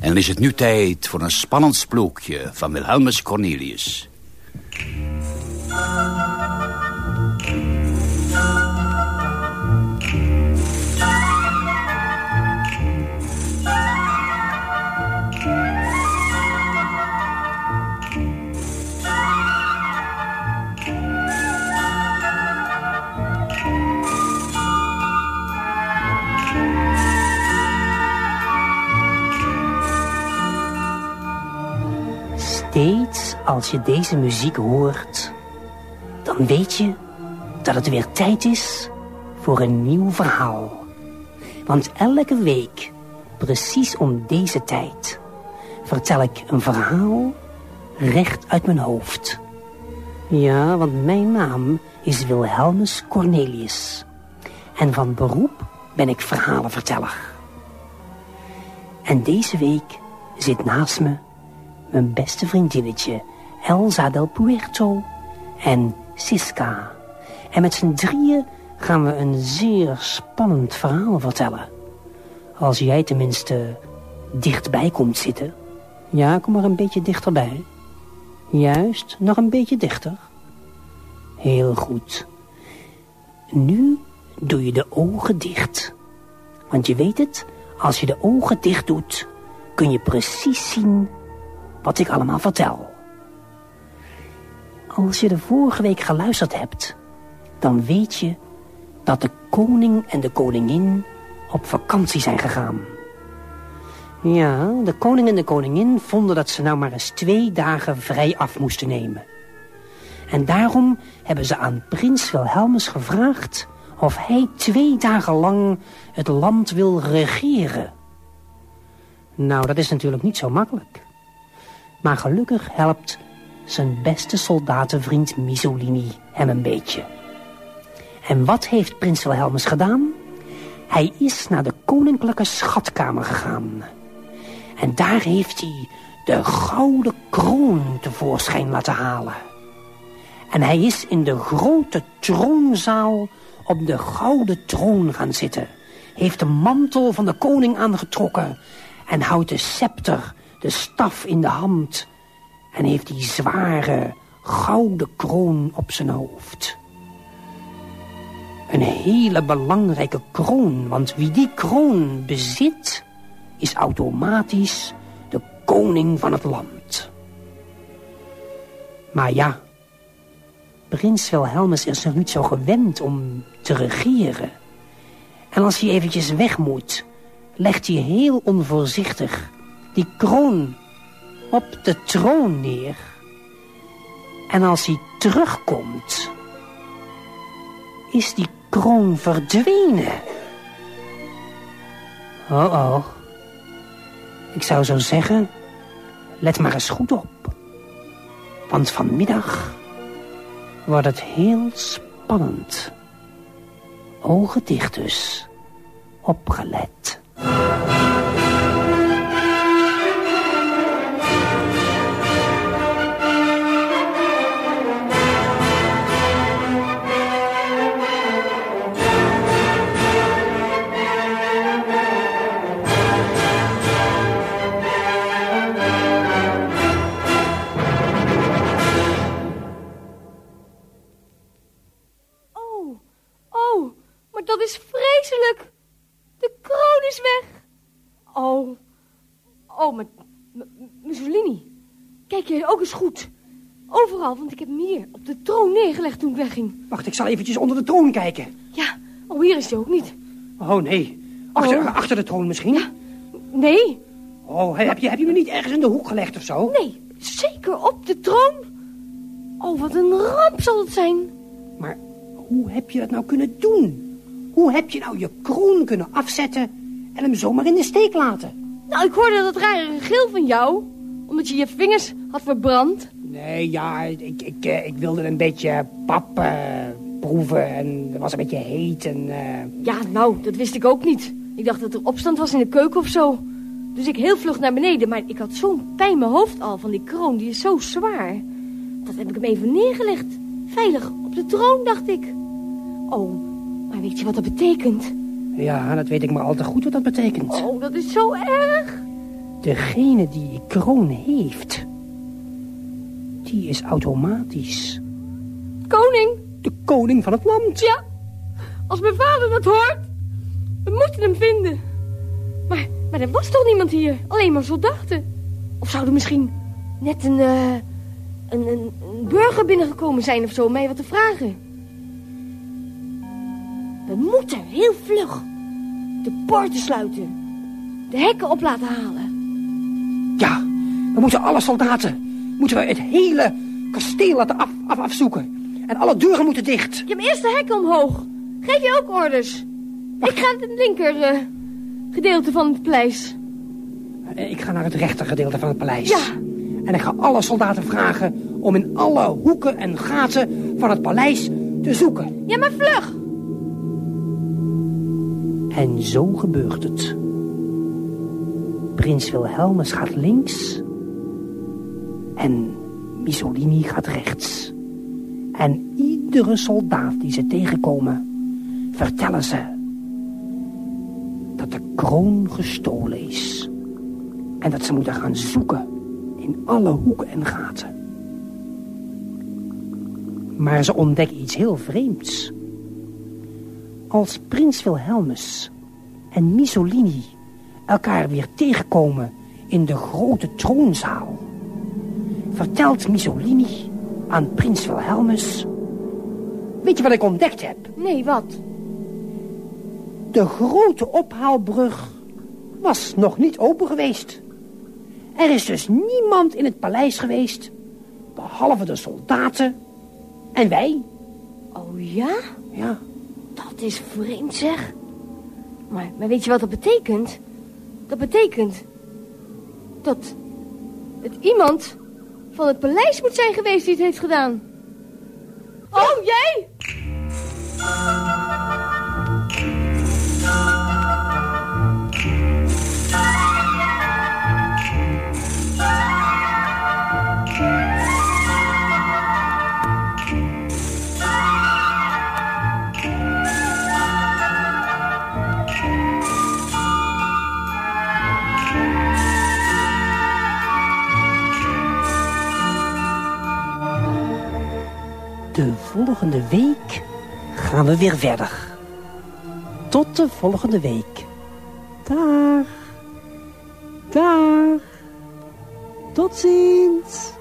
En is het nu tijd voor een spannend sprookje van Wilhelmus Cornelius. Steeds als je deze muziek hoort, dan weet je dat het weer tijd is voor een nieuw verhaal. Want elke week, precies om deze tijd, vertel ik een verhaal recht uit mijn hoofd. Ja, want mijn naam is Wilhelmus Cornelius. En van beroep ben ik verhalenverteller. En deze week zit naast me mijn beste vriendinnetje Elsa del Puerto en Siska. En met z'n drieën gaan we een zeer spannend verhaal vertellen. Als jij tenminste dichtbij komt zitten. Ja, kom maar een beetje dichterbij. Juist, nog een beetje dichter. Heel goed. Nu doe je de ogen dicht. Want je weet het, als je de ogen dicht doet... kun je precies zien wat ik allemaal vertel. Als je de vorige week geluisterd hebt... dan weet je dat de koning en de koningin op vakantie zijn gegaan. Ja, de koning en de koningin vonden dat ze nou maar eens twee dagen vrij af moesten nemen. En daarom hebben ze aan prins Wilhelmus gevraagd... of hij twee dagen lang het land wil regeren. Nou, dat is natuurlijk niet zo makkelijk. Maar gelukkig helpt zijn beste soldatenvriend Mussolini hem een beetje. En wat heeft prins Wilhelmus gedaan? Hij is naar de koninklijke schatkamer gegaan. En daar heeft hij de gouden kroon tevoorschijn laten halen. En hij is in de grote troonzaal op de gouden troon gaan zitten. Heeft de mantel van de koning aangetrokken en houdt de scepter de staf in de hand en heeft die zware gouden kroon op zijn hoofd. Een hele belangrijke kroon, want wie die kroon bezit, is automatisch de koning van het land. Maar ja, prins Wilhelmus is nog niet zo gewend om te regeren. En als hij eventjes weg moet, legt hij heel onvoorzichtig die kroon op de troon neer. En als hij terugkomt, is die kroon verdwenen. Oh oh. Ik zou zo zeggen, let maar eens goed op. Want vanmiddag wordt het heel spannend. Ogen dicht dus, opgelet. Goed. Overal, want ik heb hem hier op de troon neergelegd toen ik wegging. Wacht, ik zal eventjes onder de troon kijken. Ja, oh, hier is hij ook niet. Oh, nee. Achter, oh. achter de troon misschien? Ja, nee. Oh, heb je, heb je me niet ergens in de hoek gelegd of zo? Nee, zeker op de troon. Oh, wat een ramp zal het zijn. Maar hoe heb je dat nou kunnen doen? Hoe heb je nou je kroon kunnen afzetten en hem zomaar in de steek laten? Nou, ik hoorde dat rare geel van jou omdat je je vingers had verbrand? Nee, ja, ik, ik, eh, ik wilde een beetje pap uh, proeven en het was een beetje heet en... Uh... Ja, nou, dat wist ik ook niet. Ik dacht dat er opstand was in de keuken of zo. Dus ik heel vlug naar beneden, maar ik had zo'n pijn mijn hoofd al van die kroon, die is zo zwaar. Dat heb ik hem even neergelegd. Veilig op de troon, dacht ik. Oh, maar weet je wat dat betekent? Ja, dat weet ik maar al te goed wat dat betekent. Oh, dat is zo erg. Degene die die kroon heeft, die is automatisch Koning, de koning van het land. ja. Als mijn vader dat hoort, we moeten hem vinden. Maar, maar er was toch niemand hier? Alleen maar soldaten. Of zou er misschien net een, eh, een, een, een burger binnengekomen zijn of zo om mij wat te vragen? We moeten heel vlug de poorten sluiten. De hekken op laten halen. Ja, we moeten alle soldaten, moeten we het hele kasteel laten af, af, afzoeken. En alle deuren moeten dicht. Ik heb eerst de hekken omhoog. Geef je ook orders? Ik ga het linker eh, gedeelte van het paleis. Eh, Ik ga naar het rechtergedeelte van het paleis. Ja. En ik ga alle soldaten vragen om in alle hoeken en gaten van het paleis te zoeken. Ja, maar vlug. En zo gebeurt het. Prins Wilhelmus gaat links en Mussolini gaat rechts. En iedere soldaat die ze tegenkomen, vertellen ze dat de kroon gestolen is. En dat ze moeten gaan zoeken in alle hoeken en gaten. Maar ze ontdekken iets heel vreemds. Als prins Wilhelmus en Mussolini elkaar weer tegenkomen in de grote troonzaal, vertelt Mussolini aan prins Wilhelmus... Weet je wat ik ontdekt heb? Nee, wat? De grote ophaalbrug was nog niet open geweest. Er is dus niemand in het paleis geweest, behalve de soldaten en wij. Oh ja? Ja, Dat is vreemd zeg. Maar, maar weet je wat dat betekent? Dat betekent dat het iemand van het paleis moet zijn geweest die het heeft gedaan. Oh, jij? De volgende week gaan we weer verder. Tot de volgende week. Dag. Dag. Tot ziens.